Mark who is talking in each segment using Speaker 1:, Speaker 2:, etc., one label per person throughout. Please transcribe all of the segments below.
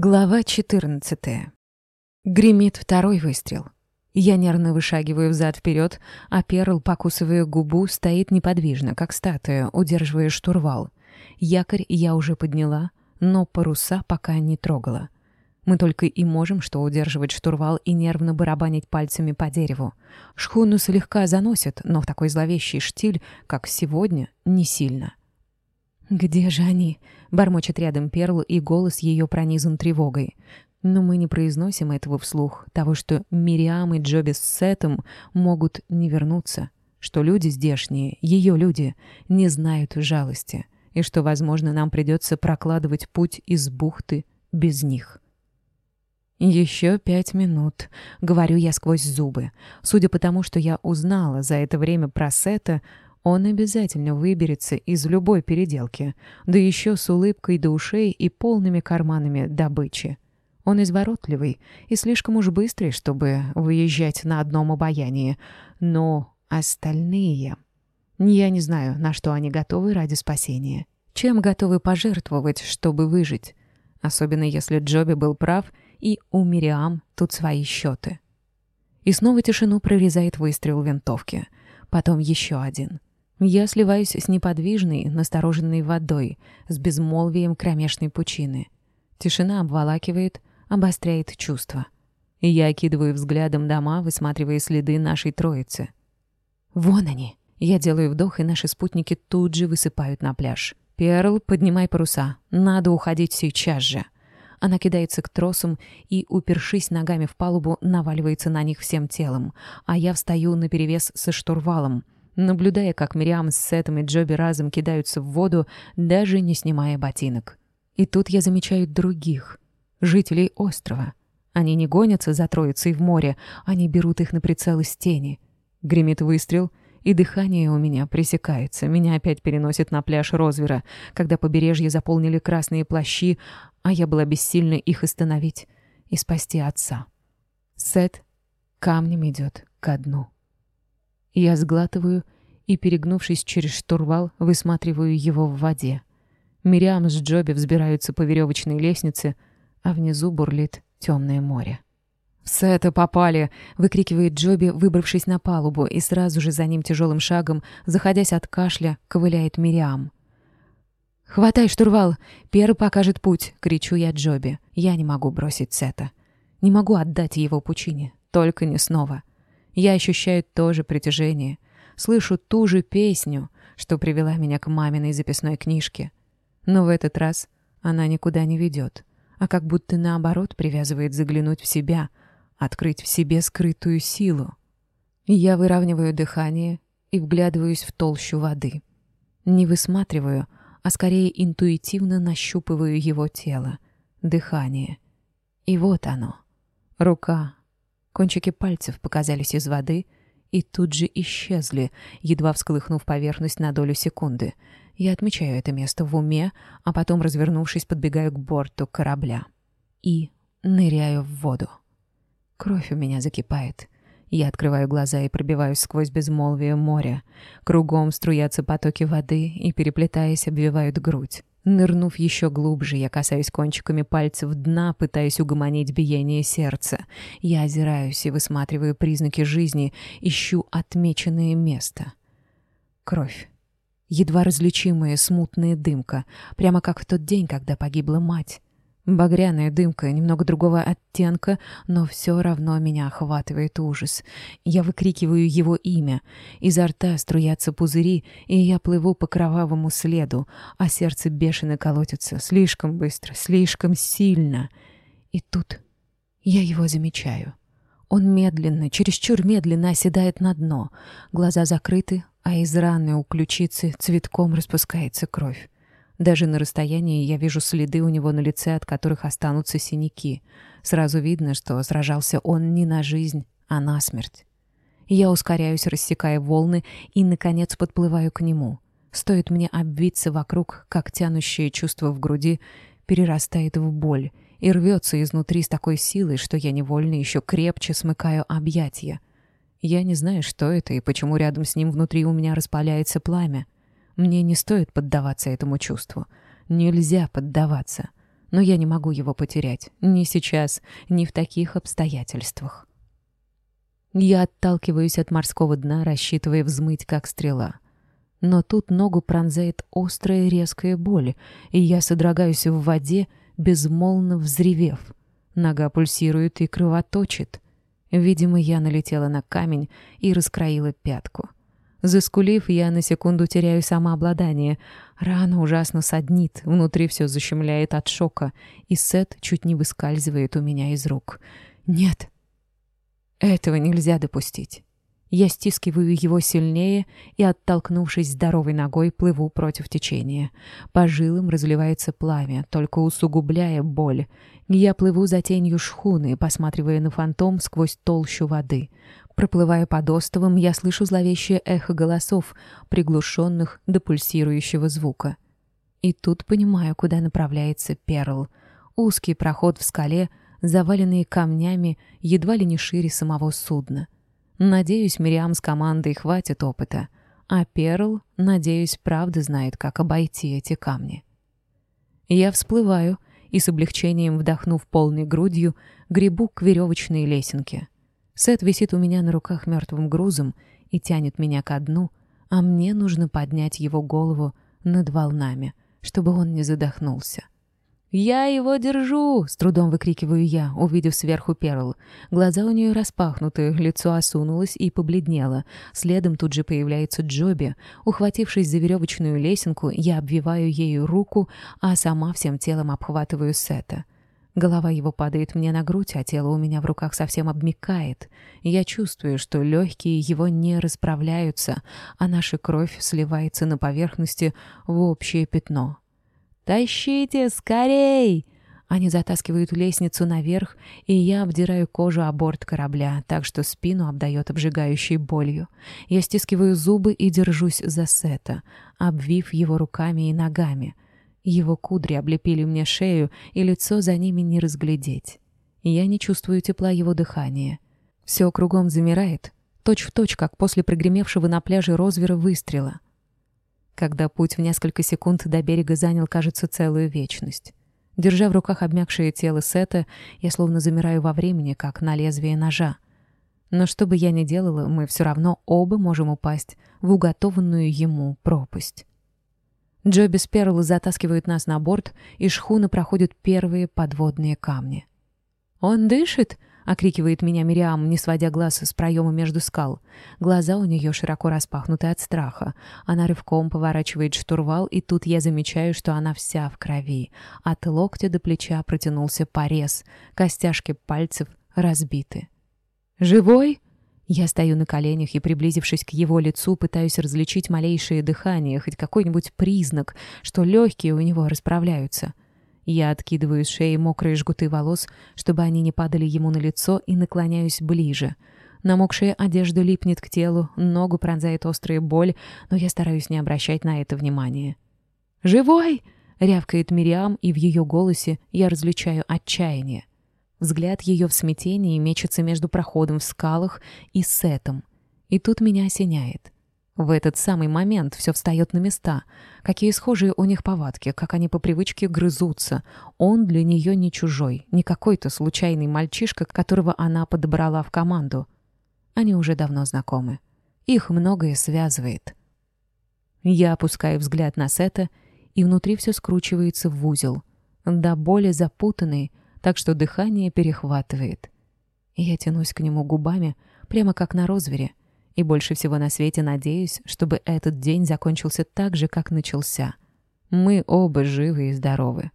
Speaker 1: Глава 14. Гремит второй выстрел. Я нервно вышагиваю взад-вперед, а Перл, покусывая губу, стоит неподвижно, как статуя, удерживая штурвал. Якорь я уже подняла, но паруса пока не трогала. Мы только и можем что удерживать штурвал и нервно барабанить пальцами по дереву. Шхуну слегка заносит, но в такой зловещий штиль, как сегодня, не сильно. «Где же они?» бормочет рядом Перл, и голос ее пронизан тревогой. Но мы не произносим этого вслух, того, что Мириам и Джоби с Сетом могут не вернуться, что люди здешние, ее люди, не знают жалости, и что, возможно, нам придется прокладывать путь из бухты без них. «Еще пять минут», — говорю я сквозь зубы. Судя по тому, что я узнала за это время про Сета, Он обязательно выберется из любой переделки, да еще с улыбкой до ушей и полными карманами добычи. Он изворотливый и слишком уж быстрый, чтобы выезжать на одном обаянии. Но остальные... Я не знаю, на что они готовы ради спасения. Чем готовы пожертвовать, чтобы выжить? Особенно если Джоби был прав, и у Мириам тут свои счеты. И снова тишину прорезает выстрел винтовки. Потом еще один — я сливаюсь с неподвижной, настороженной водой, с безмолвием кромешной пучины. Тишина обволакивает, обостряет чувства. И я окидываю взглядом дома, высматривая следы нашей троицы. Вон они. Я делаю вдох, и наши спутники тут же высыпают на пляж. «Перл, поднимай паруса. Надо уходить сейчас же». Она кидается к тросам и, упершись ногами в палубу, наваливается на них всем телом, а я встаю наперевес со штурвалом — наблюдая, как Мириам с Сетом и Джоби разом кидаются в воду, даже не снимая ботинок. И тут я замечаю других, жителей острова. Они не гонятся за троицей в море, они берут их на прицел из тени. Гремит выстрел, и дыхание у меня пресекается. Меня опять переносит на пляж Розвера, когда побережье заполнили красные плащи, а я была бессильна их остановить и спасти отца. Сет камнем идет ко дну. Я сглатываю и, перегнувшись через штурвал, высматриваю его в воде. Мириам с Джоби взбираются по веревочной лестнице, а внизу бурлит темное море. «Сета попали!» — выкрикивает Джоби, выбравшись на палубу, и сразу же за ним тяжелым шагом, заходясь от кашля, ковыляет Мириам. «Хватай штурвал! Пер покажет путь!» — кричу я Джоби. Я не могу бросить Сета. Не могу отдать его пучине. Только не снова. Я ощущаю то же притяжение, слышу ту же песню, что привела меня к маминой записной книжке. Но в этот раз она никуда не ведет, а как будто наоборот привязывает заглянуть в себя, открыть в себе скрытую силу. Я выравниваю дыхание и вглядываюсь в толщу воды. Не высматриваю, а скорее интуитивно нащупываю его тело, дыхание. И вот оно. Рука, Кончики пальцев показались из воды и тут же исчезли, едва всколыхнув поверхность на долю секунды. Я отмечаю это место в уме, а потом, развернувшись, подбегаю к борту корабля и ныряю в воду. Кровь у меня закипает. Я открываю глаза и пробиваюсь сквозь безмолвие моря. Кругом струятся потоки воды и, переплетаясь, обвивают грудь. Нырнув еще глубже, я касаюсь кончиками пальцев дна, пытаясь угомонить биение сердца. Я озираюсь и высматриваю признаки жизни, ищу отмеченное место. Кровь. Едва различимая смутная дымка, прямо как в тот день, когда погибла мать. Багряная дымка, немного другого оттенка, но все равно меня охватывает ужас. Я выкрикиваю его имя. Изо рта струятся пузыри, и я плыву по кровавому следу, а сердце бешено колотится, слишком быстро, слишком сильно. И тут я его замечаю. Он медленно, чересчур медленно оседает на дно. Глаза закрыты, а из раны у ключицы цветком распускается кровь. Даже на расстоянии я вижу следы у него на лице, от которых останутся синяки. Сразу видно, что сражался он не на жизнь, а на смерть. Я ускоряюсь, рассекая волны, и, наконец, подплываю к нему. Стоит мне обвиться вокруг, как тянущее чувство в груди перерастает в боль и рвется изнутри с такой силой, что я невольно еще крепче смыкаю объятия. Я не знаю, что это Мне не стоит поддаваться этому чувству. Нельзя поддаваться. Но я не могу его потерять. Ни сейчас, ни в таких обстоятельствах. Я отталкиваюсь от морского дна, рассчитывая взмыть, как стрела. Но тут ногу пронзает острая резкая боль, и я содрогаюсь в воде, безмолвно взревев. Нога пульсирует и кровоточит. Видимо, я налетела на камень и раскроила пятку. Заскулив, я на секунду теряю самообладание. Рана ужасно саднит, внутри все защемляет от шока, и Сет чуть не выскальзывает у меня из рук. «Нет, этого нельзя допустить». Я стискиваю его сильнее и, оттолкнувшись здоровой ногой, плыву против течения. По жилам разливается пламя, только усугубляя боль. Я плыву за тенью шхуны, посматривая на фантом сквозь толщу воды. Проплывая под остовом, я слышу зловещее эхо голосов, приглушенных до пульсирующего звука. И тут понимаю, куда направляется Перл. Узкий проход в скале, заваленный камнями, едва ли не шире самого судна. Надеюсь, Мириам с командой хватит опыта. А Перл, надеюсь, правда знает, как обойти эти камни. Я всплываю и, с облегчением вдохнув полной грудью, гребу к веревочной лесенке — Сет висит у меня на руках мертвым грузом и тянет меня ко дну, а мне нужно поднять его голову над волнами, чтобы он не задохнулся. «Я его держу!» — с трудом выкрикиваю я, увидев сверху Перл. Глаза у нее распахнуты, лицо осунулось и побледнело. Следом тут же появляется Джоби. Ухватившись за веревочную лесенку, я обвиваю ею руку, а сама всем телом обхватываю Сета. Голова его падает мне на грудь, а тело у меня в руках совсем обмикает. Я чувствую, что легкие его не расправляются, а наша кровь сливается на поверхности в общее пятно. «Тащите, скорей!» Они затаскивают лестницу наверх, и я обдираю кожу о борт корабля, так что спину обдает обжигающей болью. Я стискиваю зубы и держусь за Сета, обвив его руками и ногами — Его кудри облепили мне шею, и лицо за ними не разглядеть. Я не чувствую тепла его дыхания. Все кругом замирает, точь в точь, как после прогремевшего на пляже Розвера выстрела. Когда путь в несколько секунд до берега занял, кажется, целую вечность. Держа в руках обмякшее тело Сета, я словно замираю во времени, как на лезвие ножа. Но что бы я ни делала, мы все равно оба можем упасть в уготованную ему пропасть. Джоби с Перл затаскивают нас на борт, и шхуна проходит первые подводные камни. «Он дышит!» — окрикивает меня Мириам, не сводя глаз с проема между скал. Глаза у нее широко распахнуты от страха. Она рывком поворачивает штурвал, и тут я замечаю, что она вся в крови. От локтя до плеча протянулся порез. Костяшки пальцев разбиты. «Живой?» Я стою на коленях и, приблизившись к его лицу, пытаюсь различить малейшее дыхание, хоть какой-нибудь признак, что легкие у него расправляются. Я откидываю с шеи мокрые жгуты волос, чтобы они не падали ему на лицо, и наклоняюсь ближе. Намокшая одежда липнет к телу, ногу пронзает острая боль, но я стараюсь не обращать на это внимания. «Живой!» — рявкает Мириам, и в ее голосе я различаю отчаяние. Взгляд ее в смятении мечется между проходом в скалах и сетом. И тут меня осеняет. В этот самый момент все встает на места. Какие схожие у них повадки, как они по привычке грызутся. Он для нее не чужой, не какой-то случайный мальчишка, которого она подобрала в команду. Они уже давно знакомы. Их многое связывает. Я опускаю взгляд на Сета, и внутри все скручивается в узел. До боли запутанный, так что дыхание перехватывает. Я тянусь к нему губами, прямо как на розвере, и больше всего на свете надеюсь, чтобы этот день закончился так же, как начался. Мы оба живы и здоровы.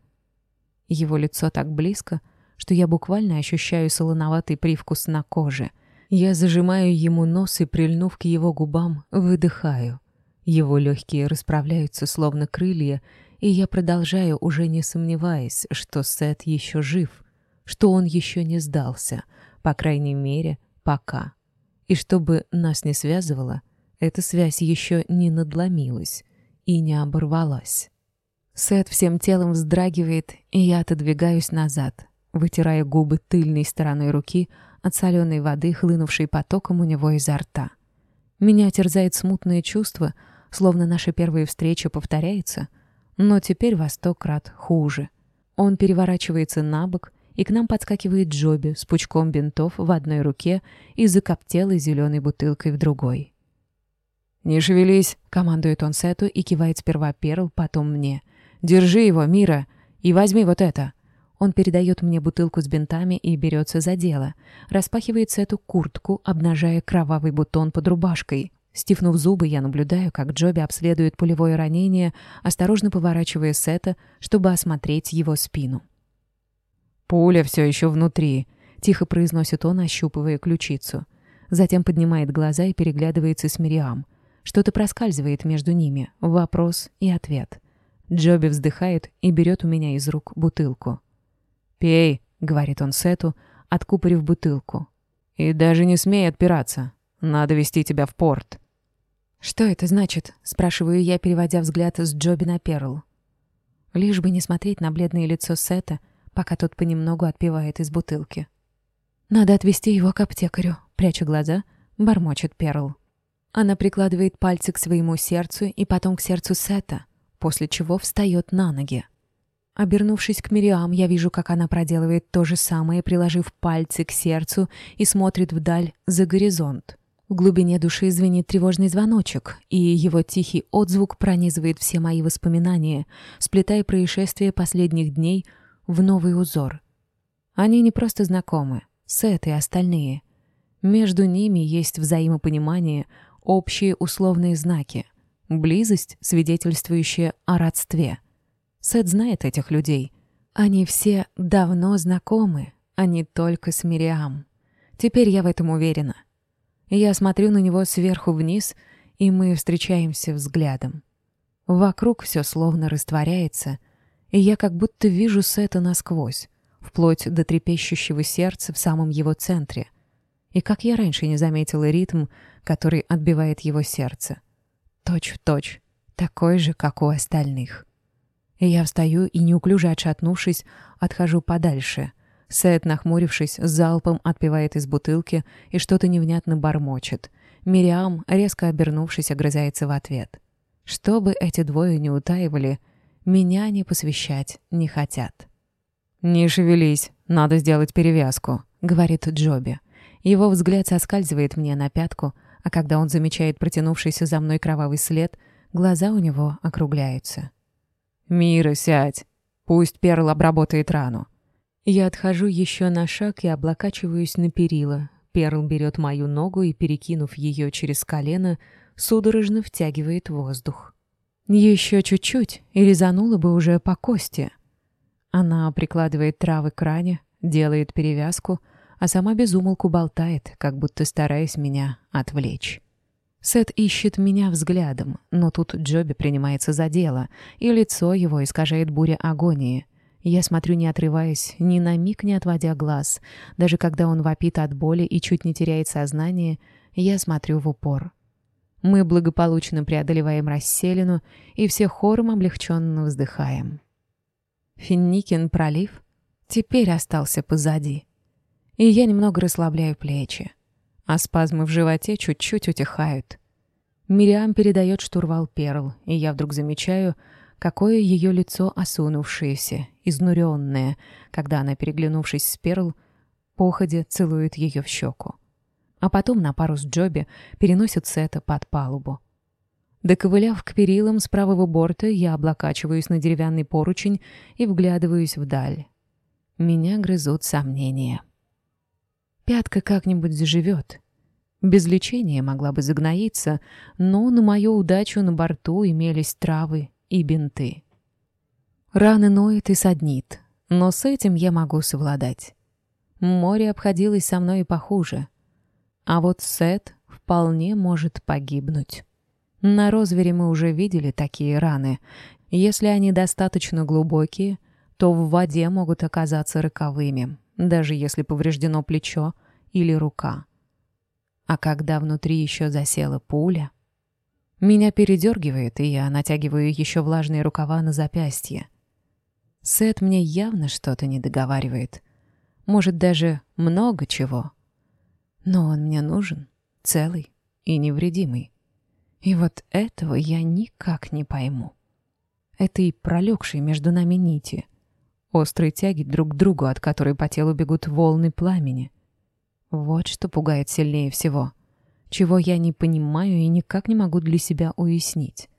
Speaker 1: Его лицо так близко, что я буквально ощущаю солоноватый привкус на коже. Я зажимаю ему нос и, прильнув к его губам, выдыхаю. Его легкие расправляются, словно крылья, и я продолжаю, уже не сомневаясь, что Сет еще жив, что он еще не сдался, по крайней мере, пока. И чтобы нас не связывало, эта связь еще не надломилась и не оборвалась. Сет всем телом вздрагивает, и я отодвигаюсь назад, вытирая губы тыльной стороной руки от соленой воды, хлынувшей потоком у него изо рта. Меня терзает смутное чувство, словно наша первая встреча повторяется — но теперь во сто крат хуже. Он переворачивается на бок, и к нам подскакивает Джоби с пучком бинтов в одной руке и закоптелой зеленой бутылкой в другой.
Speaker 2: «Не шевелись!»
Speaker 1: — командует он Сету и кивает сперва Перл, потом мне. «Держи его, Мира, и возьми вот это!» Он передает мне бутылку с бинтами и берется за дело. Распахивает Сету куртку, обнажая кровавый бутон под рубашкой. Стифнув зубы, я наблюдаю, как Джоби обследует пулевое ранение, осторожно поворачивая Сета, чтобы осмотреть его спину.
Speaker 2: «Пуля все еще внутри», —
Speaker 1: тихо произносит он, ощупывая ключицу. Затем поднимает глаза и переглядывается с Мириам. Что-то проскальзывает между ними, вопрос и ответ. Джоби вздыхает и берет у меня из рук бутылку.
Speaker 2: «Пей», —
Speaker 1: говорит он Сету, откупорив бутылку.
Speaker 2: «И даже не смей отпираться. Надо вести тебя в порт».
Speaker 1: «Что это значит?» — спрашиваю я, переводя взгляд с Джоби на Перл. Лишь бы не смотреть на бледное лицо Сета, пока тот понемногу отпивает из бутылки. «Надо отвезти его к аптекарю», — пряча глаза, бормочет Перл. Она прикладывает пальцы к своему сердцу и потом к сердцу Сета, после чего встает на ноги. Обернувшись к Мириам, я вижу, как она проделывает то же самое, приложив пальцы к сердцу и смотрит вдаль за горизонт. В глубине души звенит тревожный звоночек, и его тихий отзвук пронизывает все мои воспоминания, сплетая происшествия последних дней в новый узор. Они не просто знакомы, Сет и остальные. Между ними есть взаимопонимание, общие условные знаки, близость, свидетельствующая о родстве. Сет знает этих людей. Они все давно знакомы, а не только с Мириам. Теперь я в этом уверена. Я смотрю на него сверху вниз, и мы встречаемся взглядом. Вокруг все словно растворяется, и я как будто вижу Сета насквозь, вплоть до трепещущего сердца в самом его центре. И как я раньше не заметила ритм, который отбивает его сердце. Точь в точь, такой же, как у остальных. И я встаю и, неуклюже отшатнувшись, отхожу подальше — Сет, нахмурившись, залпом отпивает из бутылки и что-то невнятно бормочет. Мириам, резко обернувшись, огрызается в ответ. Что бы эти двое не утаивали, меня не посвящать не хотят.
Speaker 2: «Не шевелись, надо сделать перевязку», — говорит Джоби.
Speaker 1: Его взгляд соскальзывает мне на пятку, а когда он замечает протянувшийся за мной кровавый след, глаза у него округляются.
Speaker 2: «Мира, сядь! Пусть Перл обработает рану».
Speaker 1: Я отхожу еще на шаг и облокачиваюсь на перила. Перл берет мою ногу и, перекинув ее через колено, судорожно втягивает воздух. Еще чуть-чуть, и резанула бы уже по кости. Она прикладывает травы к ране, делает перевязку — а сама безумолку болтает, как будто стараясь меня отвлечь. Сет ищет меня взглядом, но тут Джоби принимается за дело, и лицо его искажает буря агонии. Я смотрю, не отрываясь, ни на миг не отводя глаз. Даже когда он вопит от боли и чуть не теряет сознание, я смотрю в упор. Мы благополучно преодолеваем расселину и все хором облегченно вздыхаем. Финникин пролив теперь остался позади. И я немного расслабляю плечи. А спазмы в животе чуть-чуть утихают. Мириам передает штурвал Перл, и я вдруг замечаю, какое ее лицо осунувшееся, изнуренное, когда она, переглянувшись с Перл, походе целует ее в щеку. А потом на пару с Джоби переносят Сета под палубу. Доковыляв к перилам с правого борта, я облокачиваюсь на деревянный поручень и вглядываюсь вдаль. Меня грызут сомнения. Пятка как-нибудь заживет. Без лечения могла бы загноиться, но на мою удачу на борту имелись травы и бинты. Раны ноет и саднит, но с этим я могу совладать. Море обходилось со мной и похуже. А вот Сет вполне может погибнуть. На розвере мы уже видели такие раны. Если они достаточно глубокие, то в воде могут оказаться роковыми, даже если повреждено плечо или рука. А когда внутри еще засела пуля... Меня передергивает, и я натягиваю еще влажные рукава на запястье. Сет мне явно что-то не договаривает. Может, даже много чего. Но он мне нужен, целый и невредимый. И вот этого я никак не пойму. Это и пролегшие между нами нити, острые тяги друг к другу, от которой по телу бегут волны пламени. Вот что пугает сильнее всего — чего я не понимаю и никак не могу для себя уяснить.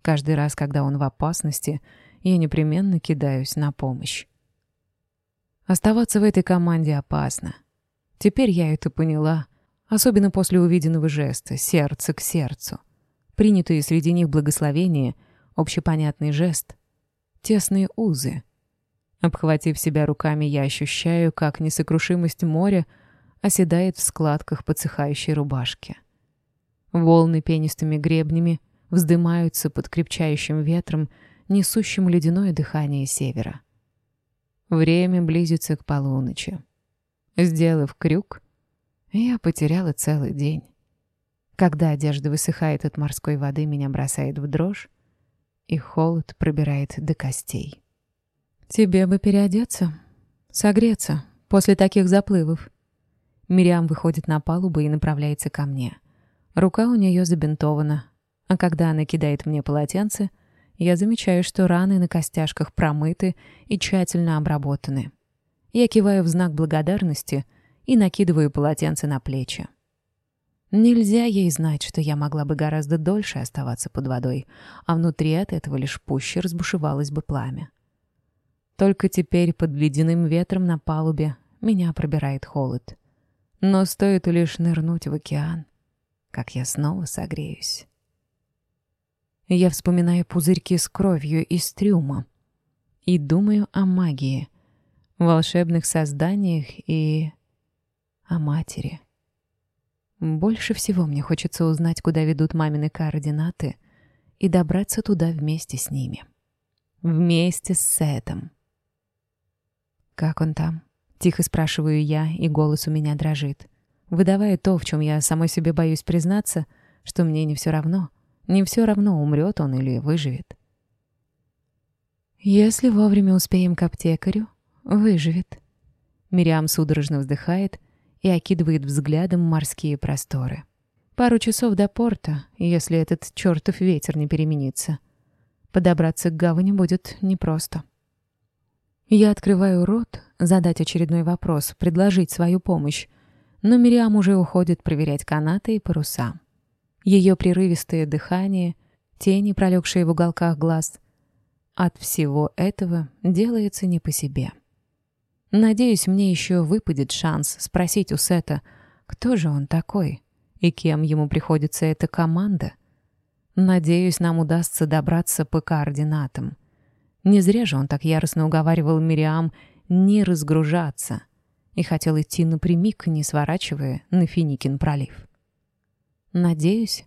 Speaker 1: Каждый раз, когда он в опасности, я непременно кидаюсь на помощь. Оставаться в этой команде опасно. Теперь я это поняла, особенно после увиденного жеста «сердце к сердцу». Принятые среди них благословения, общепонятный жест, тесные узы. Обхватив себя руками, я ощущаю, как несокрушимость моря — оседает в складках подсыхающей рубашки. Волны пенистыми гребнями вздымаются под крепчающим ветром, несущим ледяное дыхание севера. Время близится к полуночи. Сделав крюк, я потеряла целый день. Когда одежда высыхает от морской воды, меня бросает в дрожь, и холод пробирает до костей. «Тебе бы переодеться, согреться после таких заплывов». Мириам выходит на палубу и направляется ко мне. Рука у нее забинтована, а когда она кидает мне полотенце, я замечаю, что раны на костяшках промыты и тщательно обработаны. Я киваю в знак благодарности и накидываю полотенце на плечи. Нельзя ей знать, что я могла бы гораздо дольше оставаться под водой, а внутри от этого лишь пуще разбушевалось бы пламя. Только теперь под ледяным ветром на палубе меня пробирает холод — Но стоит лишь нырнуть в океан, как я снова согреюсь. Я вспоминаю пузырьки с кровью из трюма и думаю о магии, волшебных созданиях и о матери. Больше всего мне хочется узнать, куда ведут мамины координаты, и добраться туда вместе с ними. Вместе с Сетом. «Как он там?» — Тихо спрашиваю я, и голос у меня дрожит. Выдавая то, в чем я самой себе боюсь признаться, что мне не все равно. Не все равно, умрет он или выживет. «Если вовремя успеем к аптекарю, выживет». Мириам судорожно вздыхает и окидывает взглядом морские просторы. Пару часов до порта, если этот чертов ветер не переменится. Подобраться к гавани будет непросто. Я открываю рот, задать очередной вопрос, предложить свою помощь, но Мириам уже уходит проверять канаты и паруса. Ее прерывистое дыхание, тени, пролегшие в уголках глаз. От всего этого делается не по себе. Надеюсь, мне еще выпадет шанс спросить у Сета, кто же он такой и кем ему приходится эта команда. Надеюсь, нам удастся добраться по координатам. Не зря же он так яростно уговаривал Мириам не разгружаться и хотел идти напрямик, не сворачивая на Финикин пролив. Надеюсь,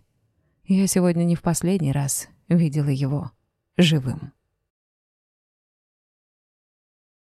Speaker 1: я сегодня не в последний раз видела его живым.